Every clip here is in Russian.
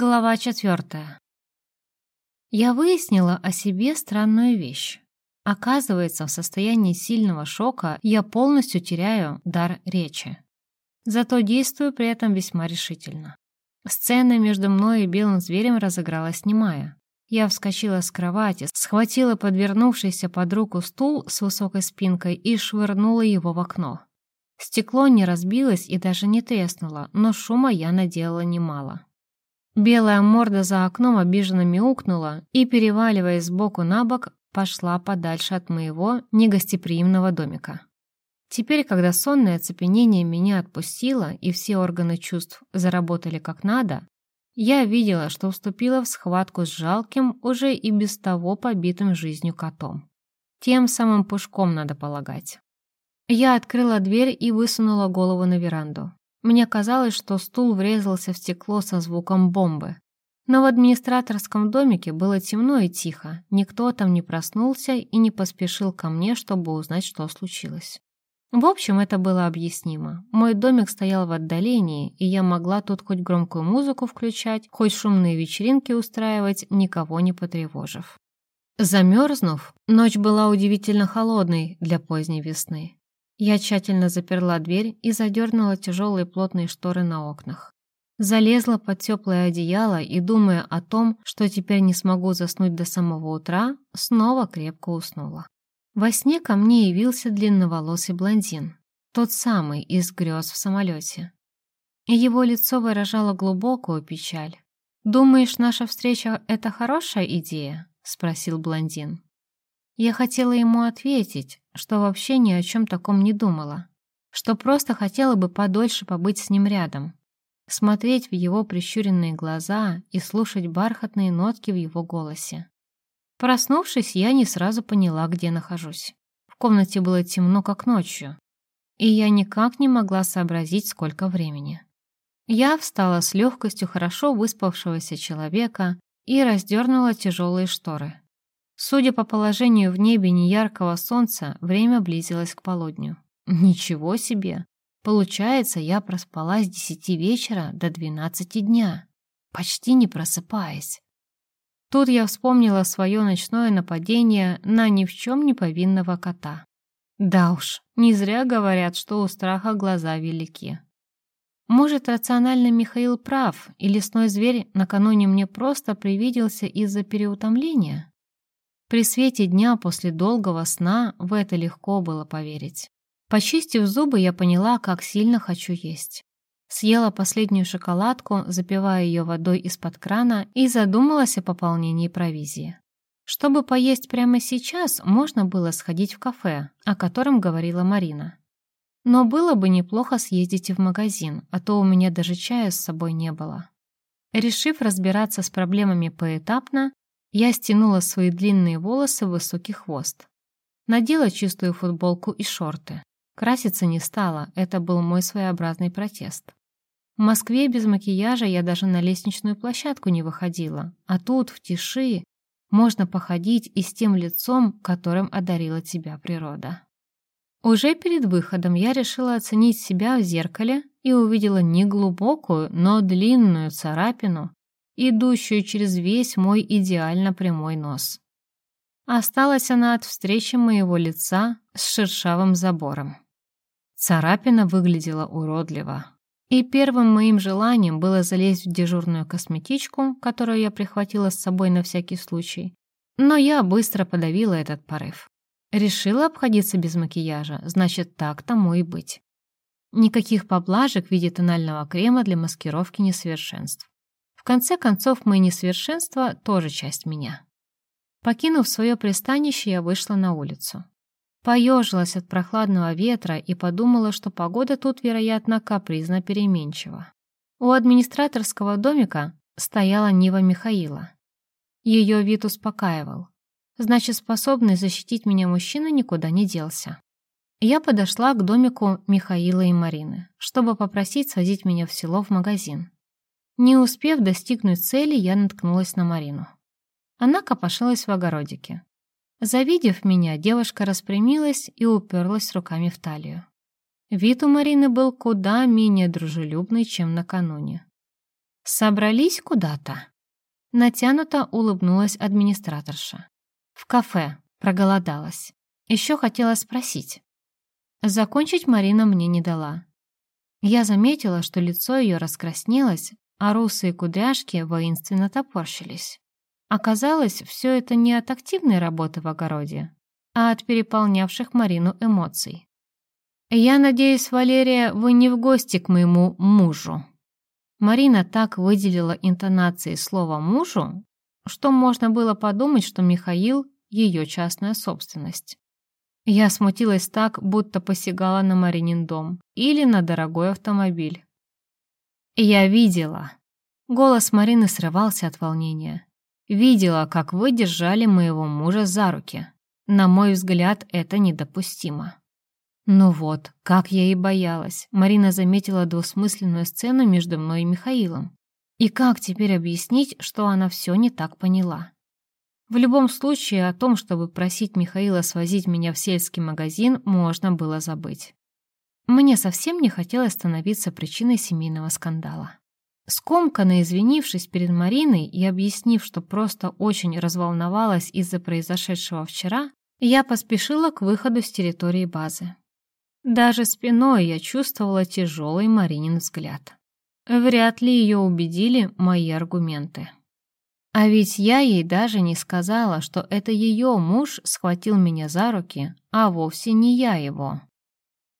Глава четвертая. Я выяснила о себе странную вещь. Оказывается, в состоянии сильного шока я полностью теряю дар речи. Зато действую при этом весьма решительно. Сцена между мной и белым зверем разыгралась немая. Я вскочила с кровати, схватила подвернувшийся под руку стул с высокой спинкой и швырнула его в окно. Стекло не разбилось и даже не треснуло, но шума я наделала немало. Белая морда за окном обиженно мяукнула и, переваливаясь сбоку на бок, пошла подальше от моего негостеприимного домика. Теперь, когда сонное оцепенение меня отпустило и все органы чувств заработали как надо, я видела, что вступила в схватку с жалким, уже и без того побитым жизнью котом. Тем самым пушком, надо полагать. Я открыла дверь и высунула голову на веранду. Мне казалось, что стул врезался в стекло со звуком бомбы. Но в администраторском домике было темно и тихо, никто там не проснулся и не поспешил ко мне, чтобы узнать, что случилось. В общем, это было объяснимо. Мой домик стоял в отдалении, и я могла тут хоть громкую музыку включать, хоть шумные вечеринки устраивать, никого не потревожив. Замерзнув, ночь была удивительно холодной для поздней весны. Я тщательно заперла дверь и задернула тяжелые плотные шторы на окнах. Залезла под теплое одеяло и, думая о том, что теперь не смогу заснуть до самого утра, снова крепко уснула. Во сне ко мне явился длинноволосый блондин, тот самый из грез в самолете. Его лицо выражало глубокую печаль. «Думаешь, наша встреча — это хорошая идея?» — спросил блондин. Я хотела ему ответить, что вообще ни о чем таком не думала, что просто хотела бы подольше побыть с ним рядом, смотреть в его прищуренные глаза и слушать бархатные нотки в его голосе. Проснувшись, я не сразу поняла, где нахожусь. В комнате было темно, как ночью, и я никак не могла сообразить, сколько времени. Я встала с легкостью хорошо выспавшегося человека и раздернула тяжелые шторы. Судя по положению в небе неяркого солнца, время близилось к полудню. Ничего себе! Получается, я проспала с десяти вечера до двенадцати дня, почти не просыпаясь. Тут я вспомнила свое ночное нападение на ни в чем не повинного кота. Да уж, не зря говорят, что у страха глаза велики. Может, рациональный Михаил прав, и лесной зверь накануне мне просто привиделся из-за переутомления? При свете дня после долгого сна в это легко было поверить. Почистив зубы, я поняла, как сильно хочу есть. Съела последнюю шоколадку, запивая ее водой из-под крана, и задумалась о пополнении провизии. Чтобы поесть прямо сейчас, можно было сходить в кафе, о котором говорила Марина. Но было бы неплохо съездить и в магазин, а то у меня даже чая с собой не было. Решив разбираться с проблемами поэтапно, я стянула свои длинные волосы в высокий хвост. Надела чистую футболку и шорты. Краситься не стала, это был мой своеобразный протест. В Москве без макияжа я даже на лестничную площадку не выходила, а тут, в тиши, можно походить и с тем лицом, которым одарила тебя природа. Уже перед выходом я решила оценить себя в зеркале и увидела не глубокую, но длинную царапину, идущую через весь мой идеально прямой нос. Осталась она от встречи моего лица с шершавым забором. Царапина выглядела уродливо. И первым моим желанием было залезть в дежурную косметичку, которую я прихватила с собой на всякий случай. Но я быстро подавила этот порыв. Решила обходиться без макияжа, значит, так тому и быть. Никаких поблажек в виде тонального крема для маскировки несовершенств конце концов, мои несовершенства тоже часть меня. Покинув свое пристанище, я вышла на улицу. Поежилась от прохладного ветра и подумала, что погода тут, вероятно, капризно переменчива. У администраторского домика стояла Нива Михаила. Ее вид успокаивал. Значит, способный защитить меня мужчина никуда не делся. Я подошла к домику Михаила и Марины, чтобы попросить свозить меня в село в магазин. Не успев достигнуть цели, я наткнулась на Марину. Она копошилась в огородике. Завидев меня, девушка распрямилась и уперлась руками в талию. Вид у Марины был куда менее дружелюбный, чем накануне. «Собрались куда-то?» Натянуто улыбнулась администраторша. «В кафе. Проголодалась. Еще хотела спросить». Закончить Марина мне не дала. Я заметила, что лицо ее раскраснелось, а русые кудряшки воинственно топорщились. Оказалось, все это не от активной работы в огороде, а от переполнявших Марину эмоций. «Я надеюсь, Валерия, вы не в гости к моему мужу». Марина так выделила интонацией слова «мужу», что можно было подумать, что Михаил — ее частная собственность. Я смутилась так, будто посягала на Маринин дом или на дорогой автомобиль. «Я видела». Голос Марины срывался от волнения. «Видела, как вы держали моего мужа за руки. На мой взгляд, это недопустимо». Ну вот, как я и боялась, Марина заметила двусмысленную сцену между мной и Михаилом. И как теперь объяснить, что она все не так поняла? В любом случае, о том, чтобы просить Михаила свозить меня в сельский магазин, можно было забыть. Мне совсем не хотелось становиться причиной семейного скандала. Скомканно извинившись перед Мариной и объяснив, что просто очень разволновалась из-за произошедшего вчера, я поспешила к выходу с территории базы. Даже спиной я чувствовала тяжелый Маринин взгляд. Вряд ли ее убедили мои аргументы. А ведь я ей даже не сказала, что это ее муж схватил меня за руки, а вовсе не я его.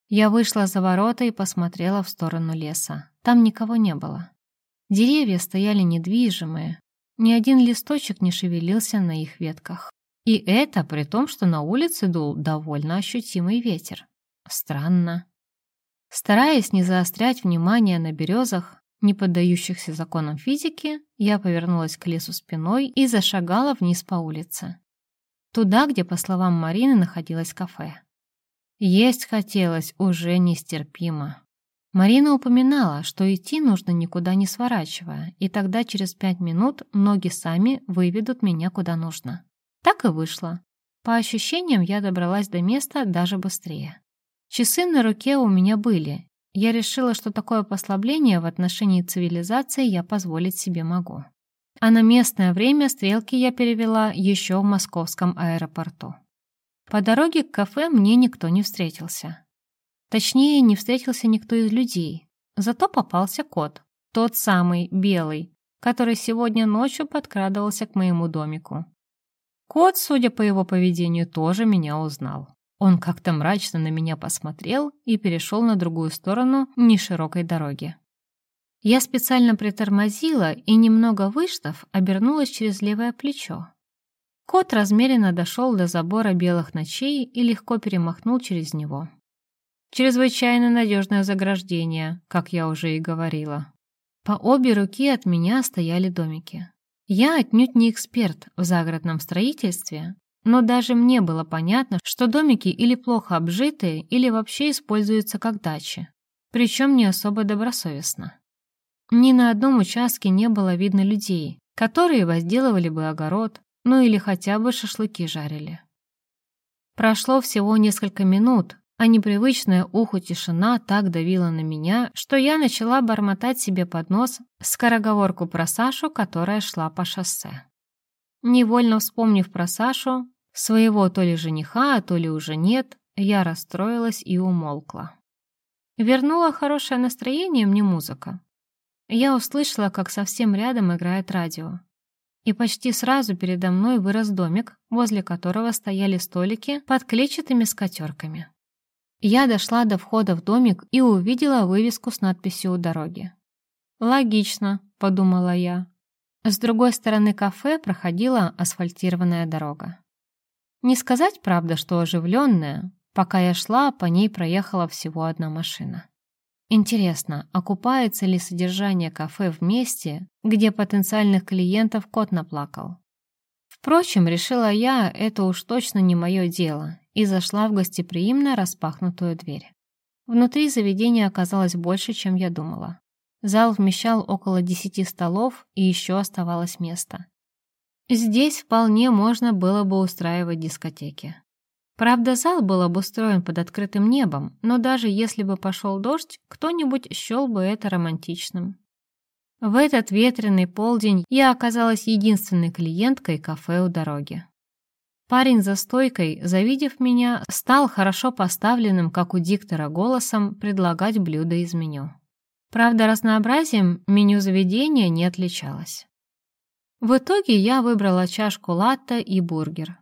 Я вышла за ворота и посмотрела в сторону леса. Там никого не было. Деревья стояли недвижимые, ни один листочек не шевелился на их ветках. И это при том, что на улице дул довольно ощутимый ветер. Странно. Стараясь не заострять внимание на березах, не поддающихся законам физики, я повернулась к лесу спиной и зашагала вниз по улице. Туда, где, по словам Марины, находилось кафе. Есть хотелось уже нестерпимо. Марина упоминала, что идти нужно никуда не сворачивая, и тогда через пять минут ноги сами выведут меня куда нужно. Так и вышло. По ощущениям, я добралась до места даже быстрее. Часы на руке у меня были. Я решила, что такое послабление в отношении цивилизации я позволить себе могу. А на местное время стрелки я перевела еще в московском аэропорту. По дороге к кафе мне никто не встретился. Точнее, не встретился никто из людей. Зато попался кот. Тот самый, белый, который сегодня ночью подкрадывался к моему домику. Кот, судя по его поведению, тоже меня узнал. Он как-то мрачно на меня посмотрел и перешел на другую сторону неширокой дороги. Я специально притормозила и, немного выждав, обернулась через левое плечо. Кот размеренно дошел до забора белых ночей и легко перемахнул через него. Чрезвычайно надежное заграждение, как я уже и говорила. По обе руки от меня стояли домики. Я отнюдь не эксперт в загородном строительстве, но даже мне было понятно, что домики или плохо обжитые, или вообще используются как дачи. Причем не особо добросовестно. Ни на одном участке не было видно людей, которые возделывали бы огород, ну или хотя бы шашлыки жарили. Прошло всего несколько минут, а непривычная уху тишина так давила на меня, что я начала бормотать себе под нос скороговорку про Сашу, которая шла по шоссе. Невольно вспомнив про Сашу, своего то ли жениха, то ли уже нет, я расстроилась и умолкла. Вернула хорошее настроение мне музыка. Я услышала, как совсем рядом играет радио. И почти сразу передо мной вырос домик, возле которого стояли столики под клетчатыми скатерками. Я дошла до входа в домик и увидела вывеску с надписью у дороги. «Логично», — подумала я. С другой стороны кафе проходила асфальтированная дорога. Не сказать, правда, что оживленная. Пока я шла, по ней проехала всего одна машина. Интересно, окупается ли содержание кафе в месте, где потенциальных клиентов кот наплакал? Впрочем, решила я, это уж точно не мое дело, и зашла в гостеприимно распахнутую дверь. Внутри заведения оказалось больше, чем я думала. Зал вмещал около десяти столов, и еще оставалось место. Здесь вполне можно было бы устраивать дискотеки. Правда, зал был обустроен под открытым небом, но даже если бы пошел дождь, кто-нибудь счел бы это романтичным. В этот ветреный полдень я оказалась единственной клиенткой кафе у дороги. Парень за стойкой, завидев меня, стал хорошо поставленным, как у диктора, голосом предлагать блюда из меню. Правда, разнообразием меню заведения не отличалось. В итоге я выбрала чашку латте и бургер.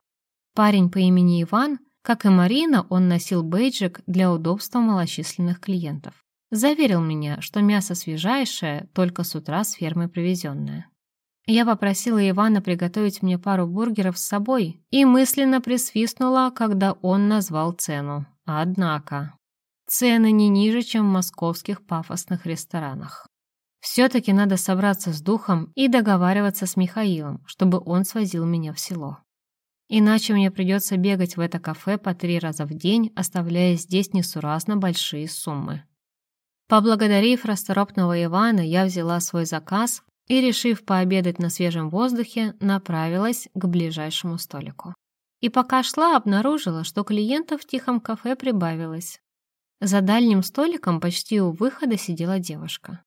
Парень по имени Иван, как и Марина, он носил бейджик для удобства малочисленных клиентов. Заверил меня, что мясо свежайшее, только с утра с фермы привезенное. Я попросила Ивана приготовить мне пару бургеров с собой и мысленно присвистнула, когда он назвал цену. Однако, цены не ниже, чем в московских пафосных ресторанах. Все-таки надо собраться с духом и договариваться с Михаилом, чтобы он свозил меня в село. Иначе мне придется бегать в это кафе по три раза в день, оставляя здесь несуразно большие суммы. Поблагодарив расторопного Ивана, я взяла свой заказ и, решив пообедать на свежем воздухе, направилась к ближайшему столику. И пока шла, обнаружила, что клиентов в тихом кафе прибавилось. За дальним столиком почти у выхода сидела девушка.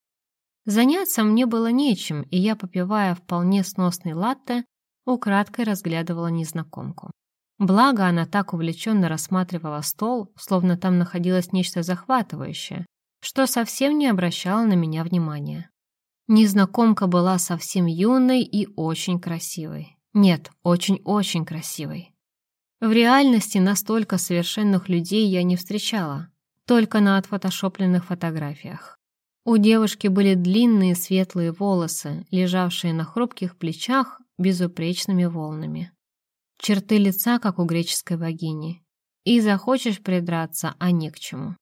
Заняться мне было нечем, и я, попивая вполне сносный латте, украдкой разглядывала незнакомку. Благо, она так увлеченно рассматривала стол, словно там находилось нечто захватывающее, что совсем не обращала на меня внимания. Незнакомка была совсем юной и очень красивой. Нет, очень-очень красивой. В реальности настолько совершенных людей я не встречала, только на отфотошопленных фотографиях. У девушки были длинные светлые волосы, лежавшие на хрупких плечах безупречными волнами. Черты лица, как у греческой богини. И захочешь придраться, а не к чему.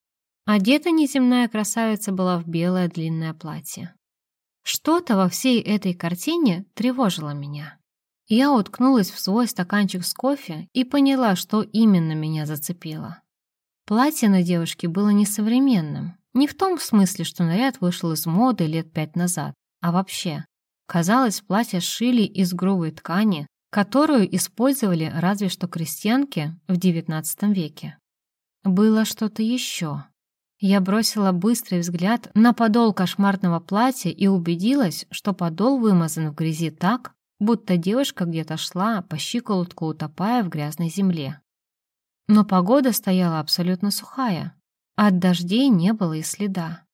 Одета неземная красавица была в белое длинное платье. Что-то во всей этой картине тревожило меня. Я уткнулась в свой стаканчик с кофе и поняла, что именно меня зацепило. Платье на девушке было несовременным, не в том смысле, что наряд вышел из моды лет пять назад, а вообще. Казалось, платье шили из грубой ткани, которую использовали разве что крестьянки в XIX веке. Было что-то еще. Я бросила быстрый взгляд на подол кошмарного платья и убедилась, что подол вымазан в грязи так, будто девушка где-то шла по щиколотку, утопая в грязной земле. Но погода стояла абсолютно сухая. От дождей не было и следа.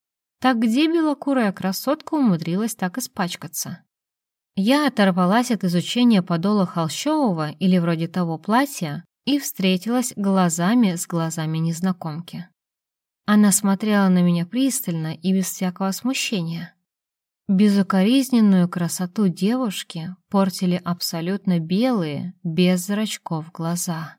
Так где белокурая красотка умудрилась так испачкаться? Я оторвалась от изучения подола холщового или вроде того платья и встретилась глазами с глазами незнакомки. Она смотрела на меня пристально и без всякого смущения. Безукоризненную красоту девушки портили абсолютно белые, без зрачков глаза.